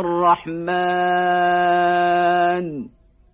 الرحمن.